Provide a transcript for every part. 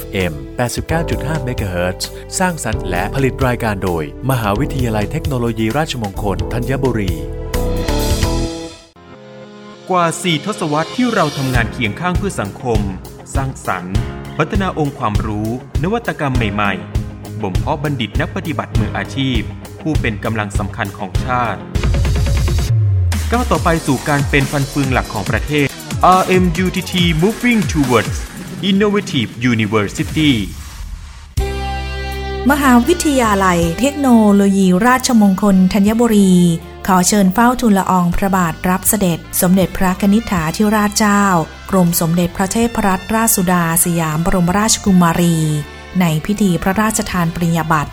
FM 89.5 MHz สร้างสรรค์และผลิตรายการโดย มหาวิทยาลัยเทคโนโลยีราชมงคลธัญบุรี กว่า 4 ทศวรรษที่เราทำงานเคียงข้างเพื่อสังคม สร้างสรรค์ พัฒนาองค์ความรู้ นวัตกรรมใหม่ๆ บ่มเพาะบัณฑิตนักปฏิบัติมืออาชีพ ผู้เป็นกำลังสำคัญของชาติก้าวต่อไปสู่การเป็นฟันเฟืองหลักของประเทศ RMUTT Moving Towards Innovative University มหาวิทยาลัยเทคโนโลยีราชมงคลธัญบุรี ขอเชิญเฝ้าทูลละอองพระบาทรับเสด็จ สมเด็จพระนิษฐาธิราชเจ้า กรมสมเด็จพระเทพรัตนราชสุดาสยามบรมราชกุมารี ในพิธีพระราชทานปริญญาบัตร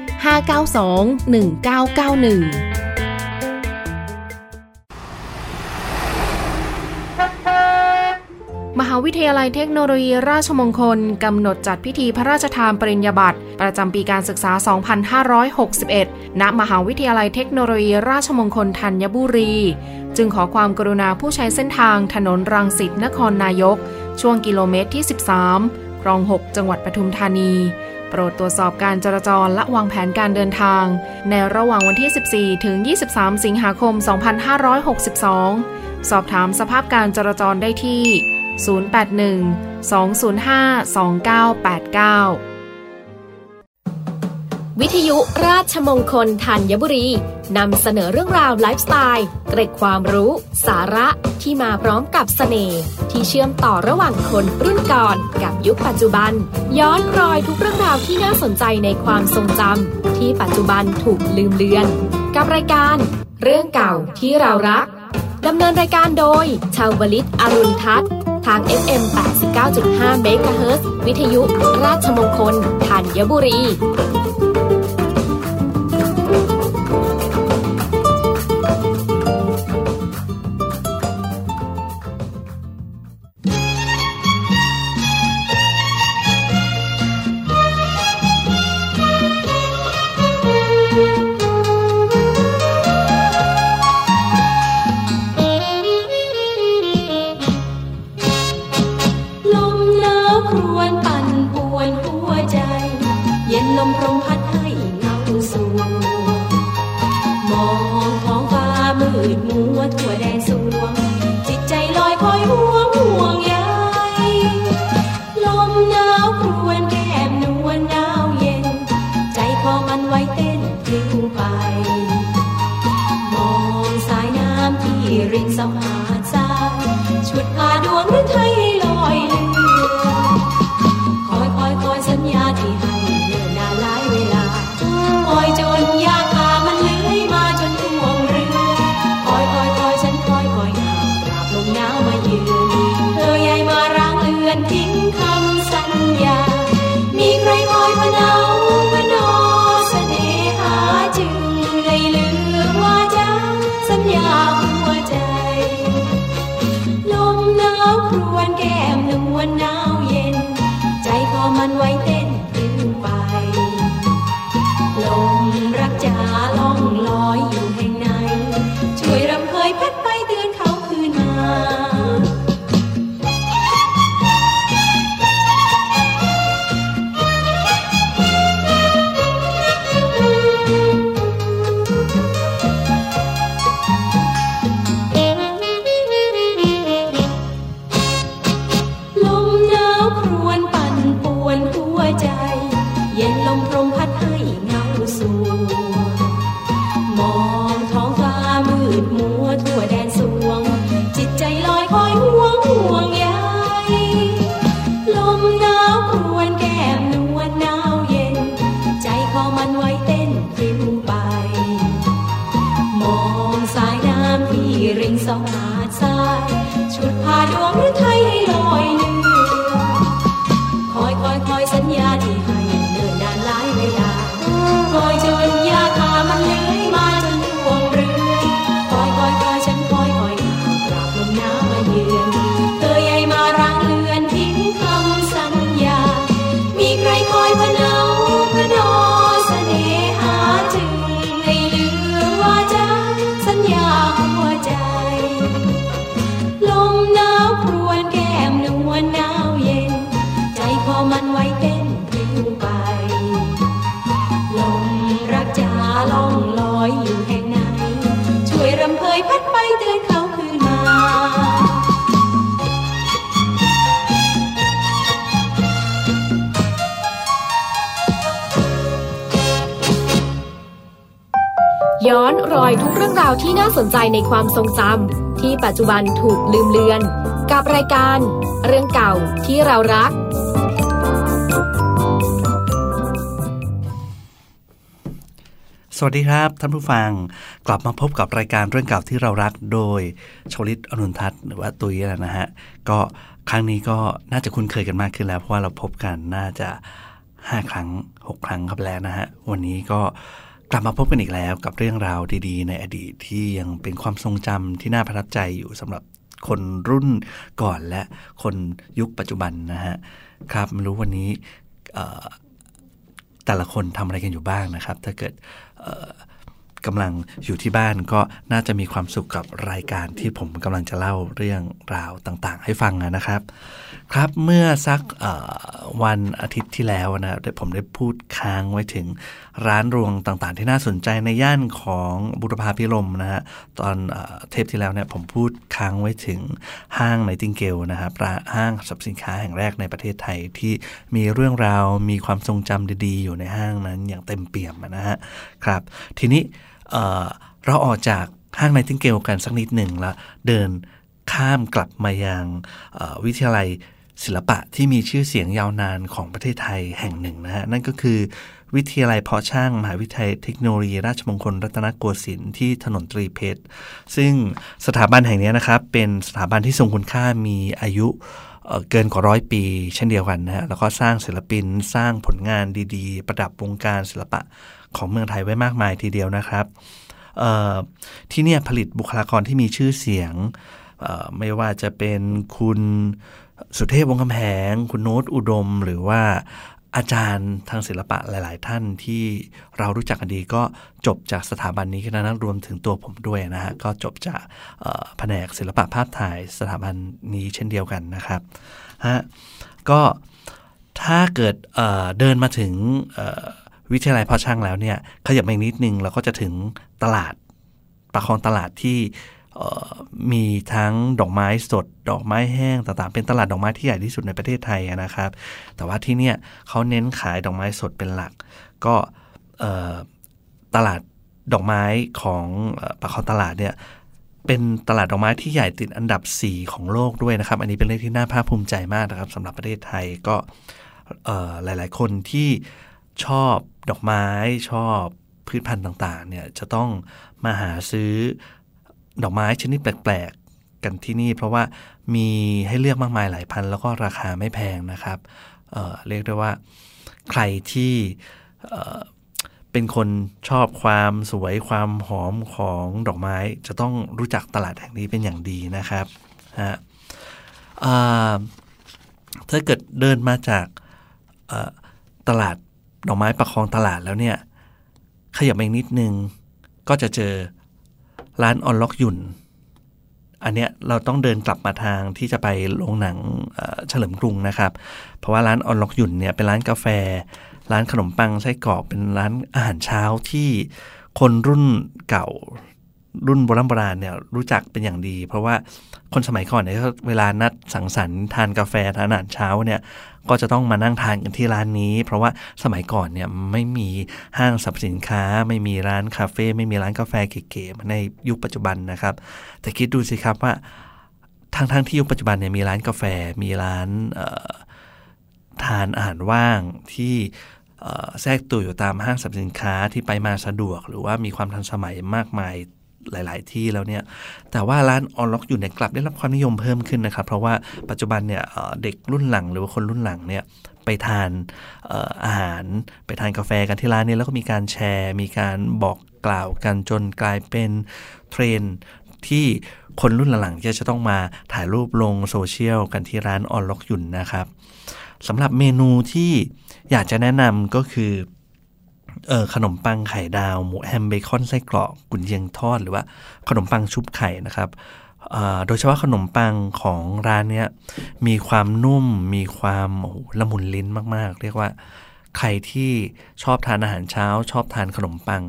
592 1991มหาวิทยาลัยเทคโนโลยีราชมงคล กำหนดจัดพิธีพระราชทานปริญญาบัตรประจำปีการศึกษา 2561 ณ มหาวิทยาลัยเทคโนโลยีราชมงคลธัญบุรี จึงขอความกรุณาผู้ใช้เส้นทางถนนรังสิตนครนายก ช่วงกิโลเมตรที่ 13 คลอง 6 จังหวัดปทุมธานี โปรดตรวจสอบการจราจรและวางแผนการเดินทาง ในระหว่างวันที่ 14 ถึง 23 สิงหาคม 2562 สอบถามสภาพการจราจรได้ที่ 081 205 2989 วิทยุราชมงคลธัญบุรี นำเสนอเรื่องราวไลฟ์สไตล์ เกร็ดความรู้ สาระที่มาพร้อมกับเสน่ห์ที่เชื่อมต่อระหว่างคนรุ่นก่อนกับยุคปัจจุบัน ย้อนรอยทุกเรื่องราวที่น่าสนใจในความทรงจำที่ปัจจุบันถูกลืมเลือน กับรายการ เรื่องเก่าที่เรารักดำเนินรายการโดยชาวลิตอรุณทัศน์ทาง FM 89.5 MHz วิทยุราชมงคลธัญบุรี สู่มองท้องฟ้ามืดมัวทั่วแดนสูงจิตใจลอยคอยห่วงห่วงใยลมหนาวครวนแก้มนวลหนาวเย็น ใจคอมันไว้เต้นพลิ้วไป มองสายน้ำที่รินสมหาดทายชุดผ้าดวงฤทย มันไว้เเรื่องราวที่น่าสนใจในความทรงจำที่ปัจจุบันถูกลืมเลือน กับรายการ เรื่องเก่าที่เรารัก สวัสดีครับ ท่านผู้ฟังกลับมาพบกับรายการเรื่องเก่าที่เรารักโดยชลิตอนุนทัศน์หรือว่าตุยนะฮะก็ครั้งนี้ก็น่าจะคุ้นเคยกันมากขึ้นแล้ว เพราะว่าเราพบกันน่าจะ 5 ครั้ง 6 ครั้งครับแล้วนะฮะวันนี้ก็ กลับมาพบกันอีกแล้วกับเรื่องราวดีๆ ในอดีตที่ยังเป็นความทรงจำที่น่าประทับใจอยู่สำหรับคนรุ่นก่อนและคนยุคปัจจุบันนะฮะครับไม่รู้วันนี้แต่ละคนทำอะไรกันอยู่บ้างนะครับ ถ้าเกิดกำลังอยู่ที่บ้านก็น่าจะมีความสุขกับรายการที่ผมกำลังจะเล่าเรื่องราวต่างๆ ให้ฟังนะครับ ครับเมื่อสักวันอาทิตย์ที่แล้วนะผมได้พูดค้างไว้ถึงร้านรวงต่างๆ ที่น่าสนใจในย่านของบุรพาพิรมนะฮะตอนเทปที่แล้วเนี่ยผมพูดค้างไว้ถึงห้างไนติงเกลนะครับห้างสับสินค้าแห่งแรกในประเทศไทยที่มีเรื่องราวมีความทรงจำดีๆ อยู่ในห้างนั้นอย่างเต็มเปี่ยมนะฮะครับทีนี้เราออกจากห้างไนติงเกลกันสักนิดหนึ่งแล้วเดินข้ามกลับมายังวิทยาลัย ศิลปะที่มีชื่อเสียงยาวนานของประเทศไทยแห่งหนึ่งนะฮะนั่นก็คือ วิทยาลัยเพาะช่าง มหาวิทยาลัยเทคโนโลยี ราชมงคลรัตนโกสินทร์ที่ถนนตรีเพชร ซึ่งสถาบันแห่งนี้นะครับ เป็นสถาบันที่ทรงคุณค่ามีอายุเกินกว่าร้อยปี เช่นเดียวกันนะฮะแล้วก็สร้างศิลปินสร้างผลงานดีๆ ประดับวงการศิลปะของเมืองไทยไว้มากมายทีเดียวนะครับที่เนี่ยผลิตบุคลากรที่มีชื่อเสียงไม่ว่าจะเป็นคุณ สุเทพวงคำแหง คุณโน้ตอุดม หรือว่าอาจารย์ทางศิลปะหลาย ๆ ท่านที่เรารู้จักกันดีก็จบจากสถาบันนี้กันนะรวมถึงตัวผมด้วยนะฮะก็จบจากแผนกศิลปะภาพถ่ายสถาบันนี้เช่นเดียวกันนะครับฮะก็ถ้าเกิดเเดินมาถึงวิทยาลัยพ่อช่างแล้วเนี่ยขยับไปนิดนึงเราก็จะถึงตลาดประคองตลาดที่ มีทั้งดอกไม้สด ดอกไม้แห้งต่างๆ เป็นตลาดดอกไม้ที่ใหญ่ที่สุดในประเทศไทยนะครับ แต่ว่าที่เนี่ยเขาเน้นขายดอกไม้สดเป็นหลัก ก็ตลาดดอกไม้ของปากคลองตลาดเนี่ยเป็นตลาดดอกไม้ที่ใหญ่ติดอันดับ 4 ของโลกด้วยนะครับ อันนี้เป็นเรื่องที่น่าภาคภูมิใจมากนะครับสำหรับประเทศไทยก็หลาย ๆ คนที่ชอบดอกไม้ชอบพืชพันธุ์ต่าง ๆ เนี่ยจะต้องมาหาซื้อ ดอกไม้ชนิดแปลกๆ กันที่นี่ เพราะว่ามีให้เลือกมากมายหลายพัน แล้วก็ราคาไม่แพงนะครับเเรียกได้ว่าใครที่เป็นคนชอบความสวยความหอมของดอกไม้ จะต้องรู้จักตลาดแห่งนี้เป็นอย่างดีนะครับฮะถ้าเกิดเดินมาจากตลาดดอกไม้ประคองตลาดแล้วเนี่ยขยับอีกนิดนึงก็จะเจอ ร้านออนล็อกยุ่นอันเนี้ยเราต้องเดินกลับมาทางที่จะไปโรงหนังเฉลิมกรุงนะครับ เพราะว่าร้านออนล็อกยุ่นเนี่ยเป็นร้านกาแฟ ร้านขนมปังไส้กรอกเป็นร้านอาหารเช้าที่คนรุ่นเก่ารุ่นโบราณโบราณเนี่ยรู้จักเป็นอย่างดี เพราะว่าคนสมัยก่อนเนี่ยเวลานัดสังสรรค์ทานกาแฟทานอาหารเช้าเนี่ย ก็จะต้องมานั่งทานกันที่ร้านนี้ เพราะว่าสมัยก่อนเนี่ยไม่มีห้างสรรพสินค้า ไม่มีร้านคาเฟ่ไม่มีร้านกาแฟเก๋ๆในยุคปัจจุบันนะครับ แต่คิดดูสิครับว่าทั้งทั้งที่ยุคปัจจุบันเนี่ยมีร้านกาแฟมีร้านทานอาหารว่างที่แทรกตัวอยู่ตามห้างสรรพสินค้าที่ไปมาสะดวก หรือว่ามีความทันสมัยมากมาย หลาย ๆ ที่แล้วเนี่ยแต่ว่าร้านออนล็อกหยุ่นเนี่ยกลับได้รับความนิยมเพิ่มขึ้นนะครับ เพราะว่าปัจจุบันเนี่ยเด็กรุ่นหลังหรือว่าคนรุ่นหลังเนี่ยไปทานอาหารไปทานกาแฟกันที่ร้านนี้แล้วก็มีการแชร์ มีการบอกกล่าวกันจนกลายเป็นเทรนด์ที่คนรุ่นหลังๆจะต้องมาถ่ายรูปลงโซเชียลกันที่ร้านออนล็อกหยุ่นนะครับสำหรับเมนูที่อยากจะแนะนำก็คือ เออขนมปังไข่ดาว หมูแฮมเบคอนไส้กรอกกุนเชียงทอดหรือว่าขนมปังชุบไข่นะครับโดยเฉพาะขนมปังของร้านนี้มีความนุ่มมีความละมุนลิ้นมากๆ เรียกว่า ใครที่ชอบทานอาหารเช้า ชอบทานขนมปัง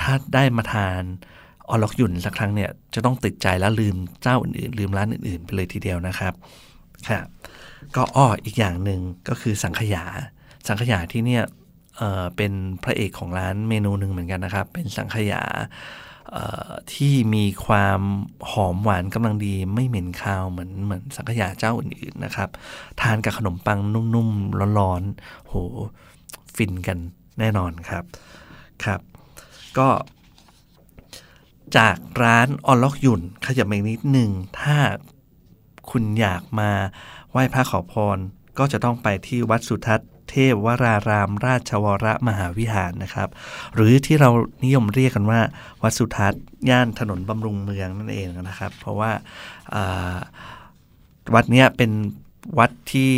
ถ้าได้มาทานออล็อกหยุ่นสักครั้งเนี่ยจะต้องติดใจแล้วลืมเจ้าอื่นๆ ลืมร้านอื่นๆ ไปเลยทีเดียวนะครับครับก็อ้ออีกอย่างหนึ่งก็คือสังขยา สังขยาที่เนี่ย เป็นพระเอกของร้านเมนูหนึ่งเหมือนกันนะครับ เป็นสังขยาที่มีความหอมหวานกำลังดีไม่เหม็นคาวเหมือนเหมือนสังขยาเจ้าอื่นๆนะครับ ทานกับขนมปังนุ่มๆร้อนๆโหฟินกันแน่นอนครับครับ ก็จากร้านออลล็อกยุนขยับอีกนิดหนึ่งถ้าคุณอยากมาไหว้พระขอพร ก็จะต้องไปที่วัดสุทัศน์ เทพวราราม ราชวรมหาวิหารนะครับ หรือที่เรานิยมเรียกกันว่า วัดสุทัศน์ย่านถนนบำรุงเมืองนั่นเองนะครับ เพราะว่าวัดนี้เป็นวัดที่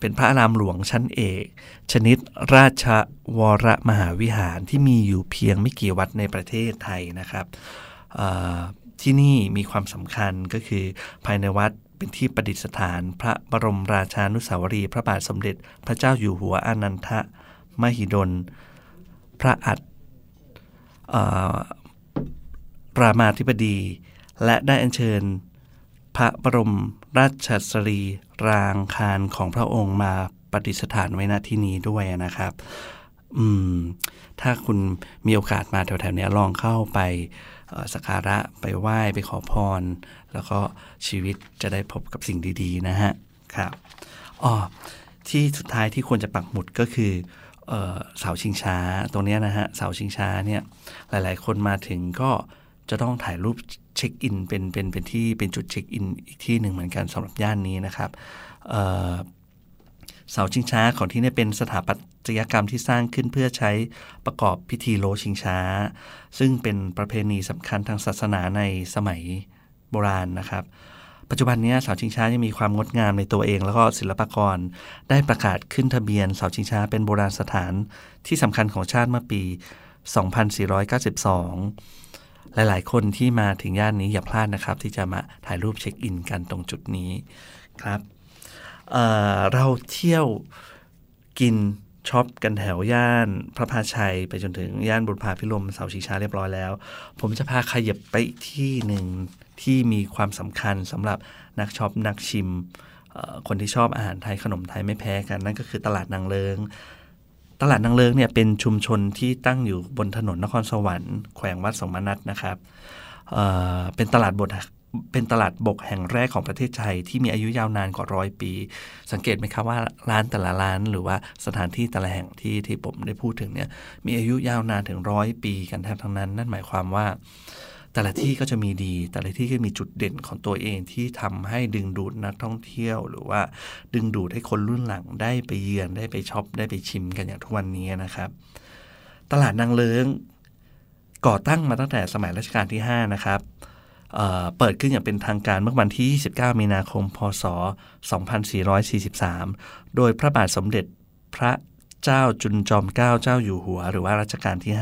เป็นพระอารามหลวงชั้นเอก ชนิดราชวรมหาวิหารที่มีอยู่เพียงไม่กี่วัดในประเทศไทยนะครับที่นี่มีความสำคัญก็คือภายในวัด เป็นที่ประดิษฐานพระบรมราชานุสาวรีย์พระบาทสมเด็จพระเจ้าอยู่หัวอนันทะมหิดล พระอัฏรามาธิบดี และได้อัญเชิญ พระบรมราชสรีรางคารของพระองค์มาประดิษฐานไว้ณที่นี้ด้วยนะครับ อืม ถ้าคุณมีโอกาสมาแถวๆนี้ลองเข้าไปสักการะไปไหว้ไปขอพร แล้วก็ชีวิตจะได้พบกับสิ่งดีๆนะฮะครับอ๋อที่สุดท้ายที่ควรจะปักหมุดก็คือเเสาชิงช้าตรงนี้นะฮะเสาชิงช้าเนี่ยหลายๆ คนมาถึงก็จะต้องถ่ายรูปเช็คอินเป็นเป็นเป็นที่เป็นจุดเช็คอินอีกที่หนึ่งเหมือนกันสำหรับย่านนี้นะครับเสาชิงช้าของที่นี่เป็นสถาปัตยกรรมที่สร้างขึ้นเพื่อใช้ประกอบพิธีโลชิงช้า ซึ่งเป็นประเพณีสำคัญทางศาสนาในสมัย บราณนะครับ ปัจจุบันนี้เสาชิงช้ายังมีความงดงามในตัวเอง แล้วก็ศิลปากรได้ประกาศขึ้นทะเบียนเสาชิงช้าเป็นโบราณสถานที่สำคัญของชาติเมื่อปี 2492 หลาย ๆ คนที่มาถึงย่านนี้อย่าพลาดนะครับ ที่จะมาถ่ายรูปเช็คอินกันตรงจุดนี้ครับเราเที่ยวกินช็อปกันแถวย่านพลับพลาไชย ไปจนถึงย่านบูรพาภิรมย์เสาชิงช้าเรียบร้อยแล้ว ผมจะพาขยับไปที่หนึ่ง ที่มีความสำคัญสำหรับนักช็อปนักชิม คนที่ชอบอาหารไทยขนมไทยไม่แพ้กัน นั่นก็คือตลาดนางเลิ้ง ตลาดนางเลิ้งเนี่ยเป็นชุมชนที่ตั้งอยู่บนถนนนครสวรรค์แขวงวัดโสมนัสนะครับเเป็นตลาดบดเป็นตลาดบกแห่งแรกของประเทศไทยที่มีอายุยาวนานกว่าร้อยปี สังเกตไหมครับว่าร้านแต่ละร้านหรือว่าสถานที่แต่ละแห่งที่ที่ผมได้พูดถึงเนี่ยมีอายุยาวนานถึงร้อยปีกันแทบทั้งนั้น นั่นหมายความว่า แต่ละที่ก็จะมีดี แต่ละที่ก็มีจุดเด่นของตัวเองที่ทำให้ดึงดูดนักท่องเที่ยว หรือว่าดึงดูดให้คนรุ่นหลังได้ไปเยือนได้ไปช็อปได้ไปชิมกันอย่างทุกวันนี้นะครับ ตลาดนางเลิงก่อตั้งมาตั้งแต่สมัยรัชกาลที่ 5 นะครับเปิดขึ้นอย่างเป็นทางการเมื่อวันที่ 29 มีนาคม พศ 2443 โดยพระบาทสมเด็จพระเจ้าจุนจอมเกล้าเจ้าอยู่หัว หรือว่ารัชกาลที่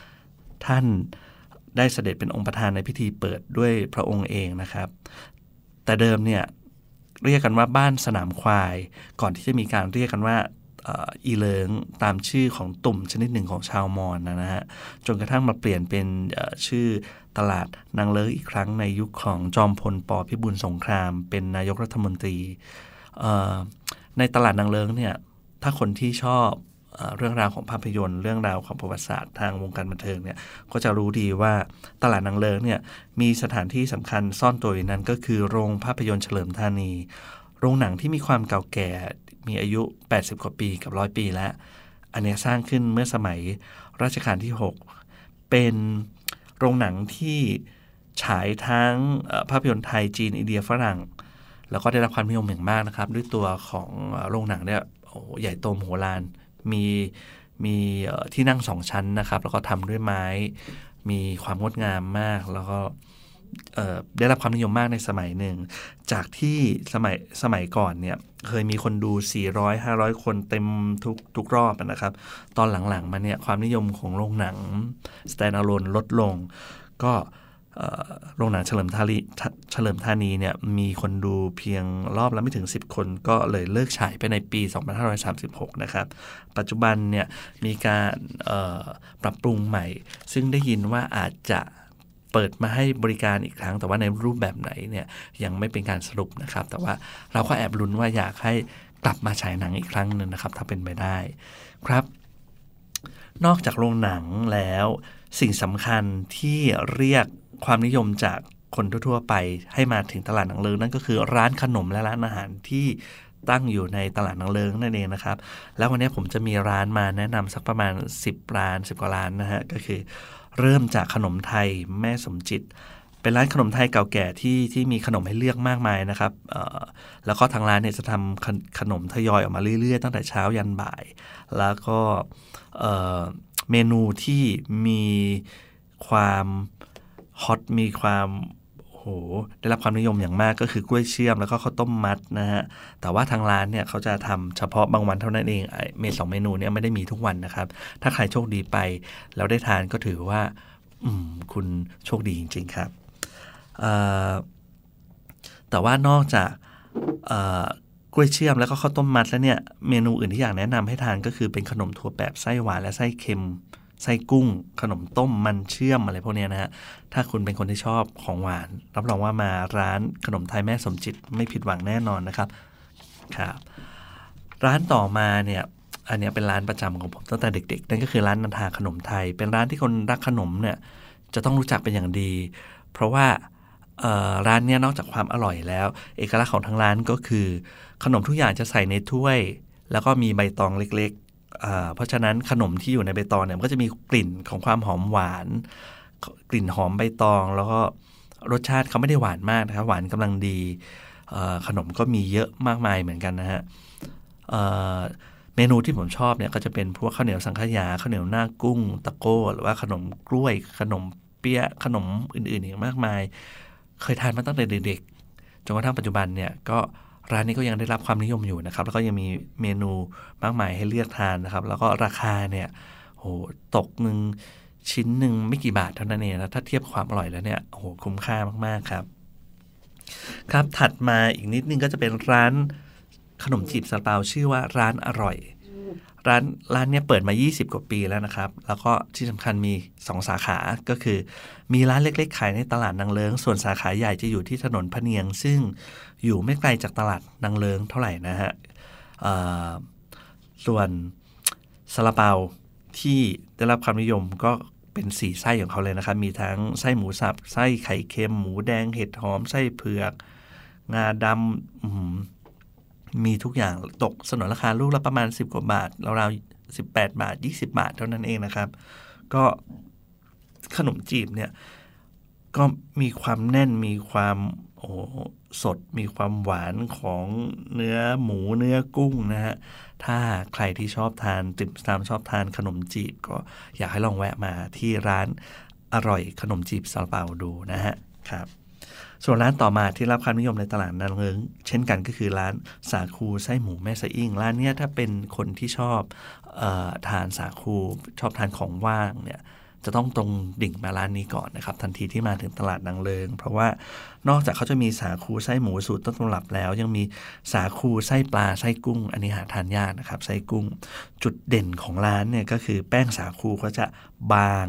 5 ท่าน ได้เสด็จเป็นองค์ประธานในพิธีเปิดด้วยพระองค์เองนะครับ แต่เดิมเนี่ยเรียกกันว่าบ้านสนามควาย ก่อนที่จะมีการเรียกกันว่าอีเลิงตามชื่อของตุ่มชนิดหนึ่งของชาวมอญนนะฮะจนกระทั่งมาเปลี่ยนเป็นชื่อตลาดนางเลิงอีกครั้งในยุคของจอมพลปพิบูลสงคราม เป็นนายกรัฐมนตรีในตลาดนางเลิงเนี่ยถ้าคนที่ชอบ เรื่องราวของภาพยนตร์ เรื่องราวของประวัติศาสตร์ทางวงการบันเทิงเนี่ยก็จะรู้ดีว่าตลาดนางเลิงเนี่ยมีสถานที่สำคัญซ่อนตัวอยู่นั้นก็คือโรงภาพยนตร์เฉลิมธานี โรงหนังที่มีความเก่าแก่มีอายุ 80 กว่าปีกับร้อยปีแล้ว อันนี้สร้างขึ้นเมื่อสมัยรัชกาลที่ 6 เป็นโรงหนังที่ฉายทั้งภาพยนตร์ไทยจีนอินเดียฝรั่ง แล้วก็ได้รับความนิยมอย่างมากนะครับ ด้วยตัวของโรงหนังเนี่ยใหญ่โตมโหฬาร มีมีที่นั่งสองชั้นนะครับ แล้วก็ทำด้วยไม้ มีความงดงามมาก แล้วก็ได้รับความนิยมมากในสมัยหนึ่ง จากที่สมัยสมัยก่อนเนี่ยเคยมีคนดู 400 500 คนเต็มทุกทุกรอบนะครับ ตอนหลังๆมาเนี่ยความนิยมของโรงหนัง standalone ลดลง ก็ โรงหนังเฉลิมทานีเฉลิมธานีเนี่ยมีคนดูเพียงรอบละไม่ถึง 10 คน ก็เลยเลิกฉายไปในปี 2536 นะครับ ปัจจุบันเนี่ยมีการปรับปรุงใหม่ ซึ่งได้ยินว่าอาจจะเปิดมาให้บริการอีกครั้ง แต่ว่าในรูปแบบไหนเนี่ยยังไม่เป็นการสรุปนะครับ แต่ว่าเราก็แอบลุ้นว่าอยากให้กลับมาฉายหนังอีกครั้งหนึ่งนะครับ ถ้าเป็นไปได้ครับ นอกจากโรงหนังแล้วสิ่งสำคัญที่เรียก ความนิยมจากคนทั่วๆไปให้มาถึงตลาดหนังเลิงนั่นก็คือร้านขนมและร้านอาหารที่ตั้งอยู่ในตลาดนางเลิงนั่นเองนะครับ แล้ววันนี้ผมจะมีร้านมาแนะนำสักประมาณ 10 ร้าน 10 กว่าร้านนะฮะ ก็คือเริ่มจากขนมไทยแม่สมจิต เป็นร้านขนมไทยเก่าแก่ที่ที่มีขนมให้เลือกมากมายนะครับ แล้วก็ทางร้านเนี่ยจะทำขนมทยอยออกมาเรื่อยๆ ตั้งแต่เช้ายันบ่าย แล้วก็เมนูที่มีความ ฮอตมีความโหได้รับความนิยมอย่างมากก็คือกล้วยเชื่อมแล้วก็ข้าวต้มมัดนะฮะแต่ว่าทางร้านเนี่ยเขาจะทำเฉพาะบางวันเท่านั้นเองเมนูสองเมนูเนี่ยไม่ได้มีทุกวันนะครับ ถ้าใครโชคดีไปแล้วได้ทานก็ถือว่า อืมคุณโชคดีจริง ๆ ครับแต่ว่านอกจากกล้วยเชื่อมแล้วก็ข้าวต้มมัดแล้วเนี่ยเมนูอื่นที่อยากแนะนำให้ทานก็คือเป็นขนมถั่วแบบไส้หวานและไส้เค็ม ไส้กุ้ง ขนมต้มมันเชื่อมอะไรพวกนี้นะฮะ ถ้าคุณเป็นคนที่ชอบของหวาน รับรองว่ามาร้านขนมไทยแม่สมจิตไม่ผิดหวังแน่นอนนะครับครับร้านต่อมาเนี่ยอันนี้เป็นร้านประจำของผมตั้งแต่เด็ก ๆ นั่นก็คือร้านนันทาขนมไทย เป็นร้านที่คนรักขนมเนี่ยจะต้องรู้จักเป็นอย่างดี เพราะว่าร้านนี้นอกจากความอร่อยแล้ว เอกลักษณ์ของทางร้านก็คือ ขนมทุกอย่างจะใส่ในถ้วย แล้วก็มีใบตองเล็ก เพราะฉะนั้นขนมที่อยู่ในใบตองเนี่ยก็จะมีกลิ่นของความหอมหวาน กลิ่นหอมใบตอง แล้วก็รสชาติเขาไม่ได้หวานมากนะครับหวานกำลังดีขนมก็มีเยอะมากมายเหมือนกันนะฮะเมนูที่ผมชอบเนี่ยก็จะเป็นพวกข้าวเหนียวสังขยาข้าวเหนียวหน้ากุ้ง ตะโก้ หรือว่าขนมกล้วย ขนมเปี๊ยะขนมอื่นๆอีกมากมาย เคยทานมาตั้งแต่เด็กๆจนกระทั่งปัจจุบันเนี่ยก็ ร้านนี้ก็ยังได้รับความนิยมอยู่นะครับ แล้วก็ยังมีเมนูมากมายให้เลือกทานนะครับ แล้วก็ราคาเนี่ยโหตกหนึ่งชิ้นหนึ่งไม่กี่บาทเท่านั้นเองนะถ้าเทียบความอร่อยแล้วเนี่ยโหคุ้มค่ามากๆครับ ครับถัดมาอีกนิดนึงก็จะเป็นร้านขนมจีบซาลาเปาชื่อว่าร้านอร่อย ร้านร้านเนี้ยเปิดมา 20 กว่าปีแล้วนะครับ แล้วก็ที่สำคัญมี 2 สาขาก็คือ มีร้านเล็กๆ ขายในตลาดนางเลิง ส่วนสาขาใหญ่จะอยู่ที่ถนนพเนียง ซึ่งอยู่ไม่ไกลจากตลาดนางเลิงเท่าไหร่นะฮะส่วนซาลาเปาที่ได้รับความนิยมก็เป็นสีไส้ของเขาเลยนะครับ มีทั้งไส้หมูสับ ไส้ไข่เค็ม หมูแดง เห็ดหอม ไส้เผือก งาดำ มีทุกอย่างตกสนนราคาลูกละประมาณ 10 กว่าบาทราวๆ18 บาท 20 บาทเท่านั้นเองนะครับ ก็ขนมจีบเนี่ย ก็มีความแน่นมีความโอ้สดมีความหวานของเนื้อหมูเนื้อกุ้งนะฮะ ถ้าใครที่ชอบทานติ่มซำชอบทานขนมจีบ ก็อยากให้ลองแวะมาที่ร้านอร่อยขนมจีบซาลาเปาดูนะฮะครับ ส่วนร้านต่อมาที่รับความนิยมในตลาดนันเลิงเช่นกันก็คือร้านสาคูไส้หมูแม่สะอิ่งร้านนี้ถ้าเป็นคนที่ชอบออทานสาคูชอบทานของว่างเนี่ย จะต้องตรงดิ่งมาร้านนี้ก่อนนะครับ ทันทีที่มาถึงตลาดนางเลิง เพราะว่านอกจากเขาจะมีสาคูไส้หมูสูตรต้นตำรับแล้ว ยังมีสาคูไส้ปลาไส้กุ้ง อันนี้หาทานยากนะครับไส้กุ้ง จุดเด่นของร้านเนี่ยก็คือแป้งสาคูก็จะบาง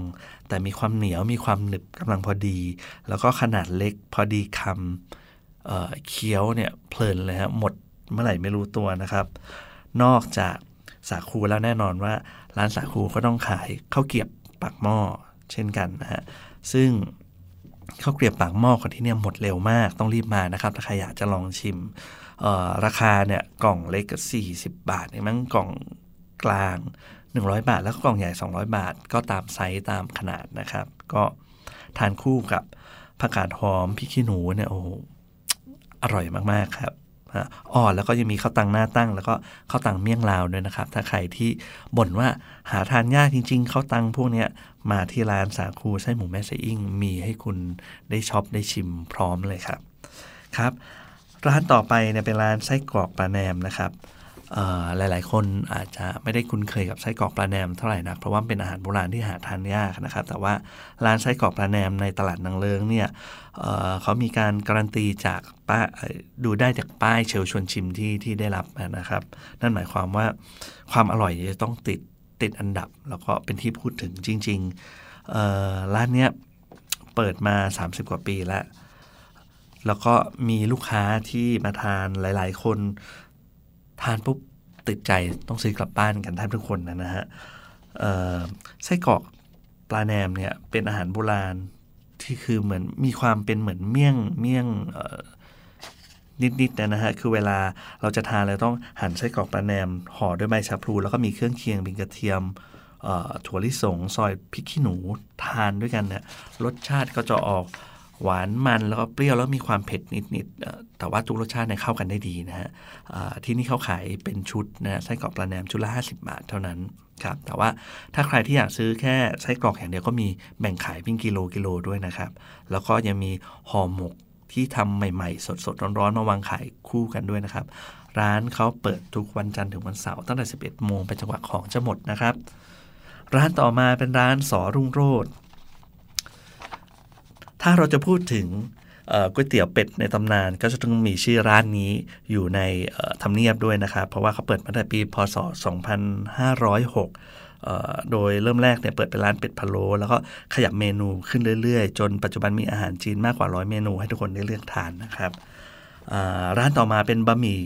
แต่มีความเหนียวมีความหนึบกำลังพอดี แล้วก็ขนาดเล็กพอดีคำเเคี้ยวเนี่ยเพลินเลยฮะหมดเมื่อไหร่ไม่รู้ตัวนะครับ นอกจากสาคูแล้วแน่นอนว่าร้านสาคูก็ต้องขายข้าวเกียบ ปากหม้อเช่นกันนะฮะซึ่งข้าวเกลียบปากหม้อของที่เนี่ยหมดเร็วมากต้องรีบมานะครับถ้าใครอยากจะลองชิมราคาเนี่ยกล่องเล็กก็40 บาทเนี่ยมั้งกล่องกลาง 100 บาท แล้วก็กล่องใหญ่ 200 บาท ก็ตามไซส์ตามขนาดนะครับ ก็ทานคู่กับผักกาดหอมพริกขี้หนูเนี่ยโอ้อร่อยมาก ๆ ครับ อ่อนแล้วก็ยังมีข้าวตังหน้าตั้ง แล้วก็ข้าวตังเมี่ยงลาวด้วยนะครับ ถ้าใครที่บ่นว่าหาทานยากจริง ๆข้าวตังพวกนี้มาที่ร้านสาคูไส้หมูแม่ไซอิงมีให้คุณได้ช็อปได้ชิมพร้อมเลยครับครับ ร้านต่อไปเนี่ยเป็นร้านไส้กรอกปลาแนมนะครับ หลาย ๆ คนอาจจะไม่ได้คุ้นเคยกับไส้กรอกปลาแหนมเท่าไหร่นักเพราะว่าเป็นอาหารโบราณที่หาทานยากนะครับ แต่ว่าร้านไส้กรอกปลาแหนมในตลาดนางเลิงเนี่ยเเขามีการการันตีจากป้าดูได้จากป้ายเชลชวนชิมที่ที่ได้รับนะครับ นั่นหมายความว่าความอร่อยจะต้องติดติดอันดับ แล้วก็เป็นที่พูดถึงจริงๆร้านเนี้ยเปิดมา 30 กว่าปีแล้ว แล้วก็มีลูกค้าที่มาทานหลาย ๆ คน ทานปุ๊บติดใจต้องซื้อกลับบ้านกันแทบทุกคนนะฮะไส้กรอกปลาแหนมเนี่ยเป็นอาหารโบราณที่คือเหมือนมีความเป็นเหมือนเมี่ยงเมี่ยงนิดๆนะฮะคือเวลาเราจะทานเราต้องหั่นไส้กรอกปลาแหนมห่อด้วยใบชาพลูแล้วก็มีเครื่องเคียงเป็นกระเทียมถั่วลิสงซอยพริกขี้หนูทานด้วยกันเนี่ยรสชาติก็จะออก หวานมันแล้วก็เปรี้ยวแล้วมีความเผ็ดนิดๆแต่ว่าทุกรสชาติเนี่ยเข้ากันได้ดีนะฮะที่นี่เขาขายเป็นชุดนะไส้กรอกปลาแหนมชุดละ50 บาทเท่านั้นครับแต่ว่าถ้าใครที่อยากซื้อแค่ไส้กรอกอย่างเดียวก็มีแบ่งขายเป็นกิโลกิโลด้วยนะครับ แล้วก็ยังมีห่อหมกที่ทำใหม่ๆ สดๆ ร้อนๆ มาวางขายคู่กันด้วยนะครับ ร้านเขาเปิดทุกวันจันทร์ถึงวันเสาร์ตั้งแต่ 11 โมงไปจังหวะของจะหมดนะครับ ร้านต่อมาเป็นร้านสอรุ่งโรด ถ้าเราจะพูดถึงก๋วยเตี๋ยวเป็ดในตำนานก็จะต้องมีชื่อร้านนี้อยู่ในทำเนียบด้วยนะครับ เพราะว่าเขาเปิดมาตั้งแต่ปีพศ 2506 โดยเริ่มแรกเนี่ยเปิดเป็นร้านเป็ดพะโล้แล้วก็ขยับเมนูขึ้นเรื่อยๆ จนปัจจุบันมีอาหารจีนมากกว่าร้อยเมนูให้ทุกคนได้เลือกทานนะครับร้านต่อมาเป็นบะหมี่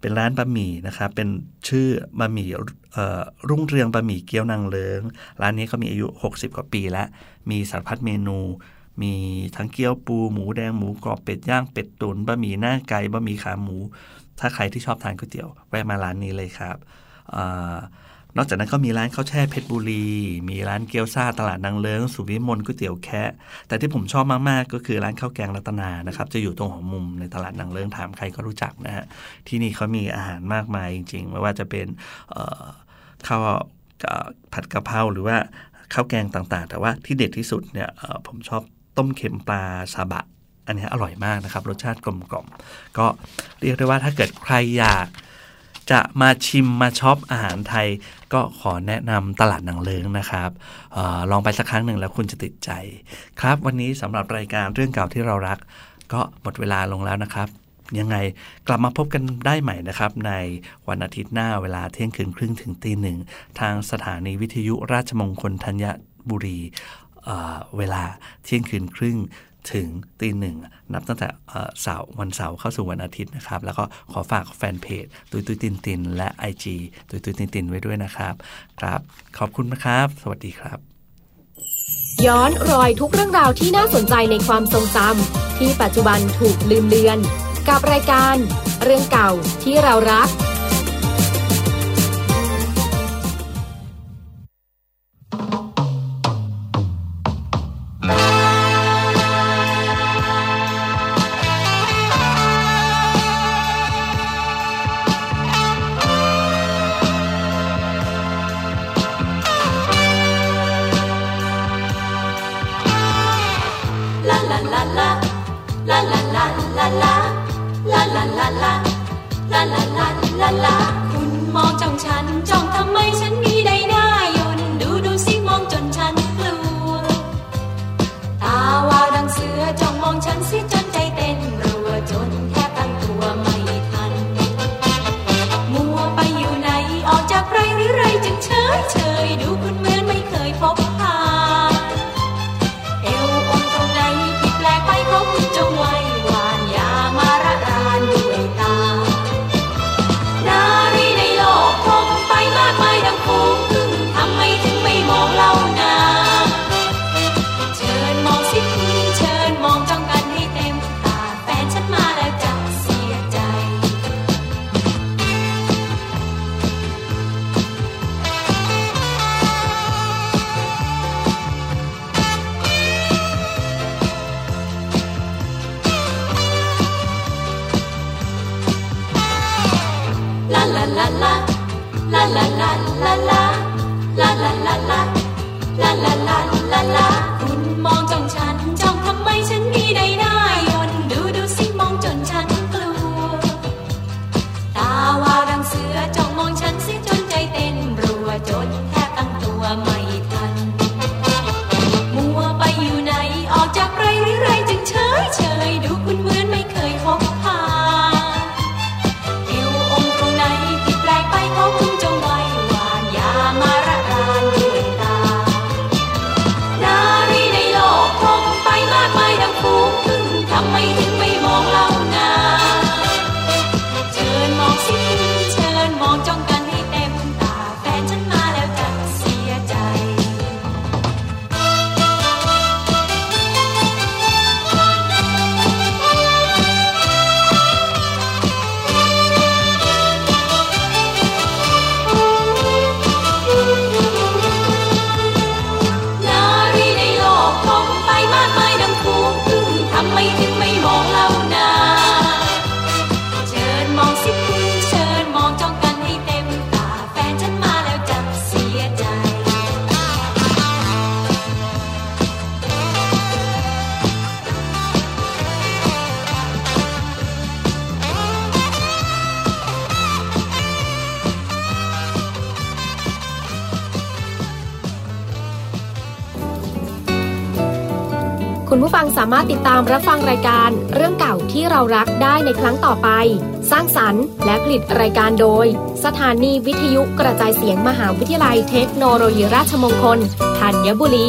เป็นร้านบะหมี่นะครับ เป็นชื่อบะหมี่รุ่งเรืองบะหมี่เกี๊ยวนางเลิง ร้านนี้เขามีอายุ 60 กว่าปีแล้ว มีสารพัดเมนู มีทั้งเกี๊ยวปูหมูแดงหมูกรอบเป็ดย่างเป็ดตุนบะหมี่หน้าไก่บะหมี่ขาหมู ถ้าใครที่ชอบทานก๋วยเตี๋ยวแวะมาร้านนี้เลยครับนอกจากนั้นก็มีร้านข้าวแช่เพชรบุรี มีร้านเกี๊ยวซาตลาดนางเลิงสุวิมลก๋วยเตี๋ยวแคะแต่ที่ผมชอบมากๆ ก็คือร้านข้าวแกงรัตนานะครับ จะอยู่ตรงหัวมุมในตลาดนางเลิงถามใครก็รู้จักนะฮะ ที่นี่เขามีอาหารมากมายจริงๆ ไม่ว่าจะเป็นข้าวผัดกะเพราหรือว่าข้าวแกงต่างๆ แต่ว่าที่เด็ดที่สุดเนี่ยผมชอบ ต้มเค็มปลาซาบะ อันนี้อร่อยมากนะครับ รสชาติกลมกล่อมก็เรียกได้ว่าถ้าเกิดใครอยากจะมาชิมมาช็อปอาหารไทย ก็ขอแนะนำตลาดหนังเลิงนะครับออลองไปสักครั้งหนึ่งแล้วคุณจะติดใจ ครับ วันนี้สำหรับรายการเรื่องเก่าที่เรารัก ก็หมดเวลาลงแล้วนะครับ ยังไงกลับมาพบกันได้ใหม่นะครับ ในวันอาทิตย์หน้าเวลาเที่ยงคืนครึ่งถึงตีหนึ่งทางสถานีวิทยุราชมงคลธัญบุรี เวลาเที่ยงคืนครึ่งถึงตีหนึ่งนับตั้งแต่เสาร์วันเสาร์เข้าสู่วันอาทิตย์นะครับ แล้วก็ขอฝากแฟนเพจตุยตุยตินติน และ IG ตุยตุยตินตินไว้ด้วยนะครับครับ ขอบคุณนะครับ สวัสดีครับ ย้อนรอยทุกเรื่องราวที่น่าสนใจในความทรงจำที่ปัจจุบันถูกลืมเลือน กับรายการ เรื่องเก่าที่เรารัก ผู้ฟังสามารถติดตามรับฟังรายการเรื่องเก่าที่เรารักได้ในครั้งต่อไป สร้างสรรค์และผลิตรายการโดย สถานีวิทยุกระจายเสียงมหาวิทยาลัยเทคโนโลยีราชมงคลธัญบุรี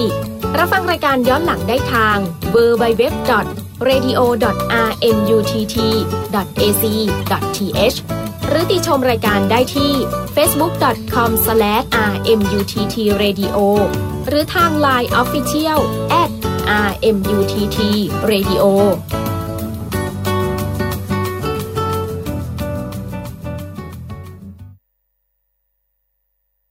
รับฟังรายการย้อนหลังได้ทาง www.radio.rmutt.ac.th หรือติชมรายการได้ที่ facebook.com/rmuttradio หรือทาง Line Official@ RMUTT Radio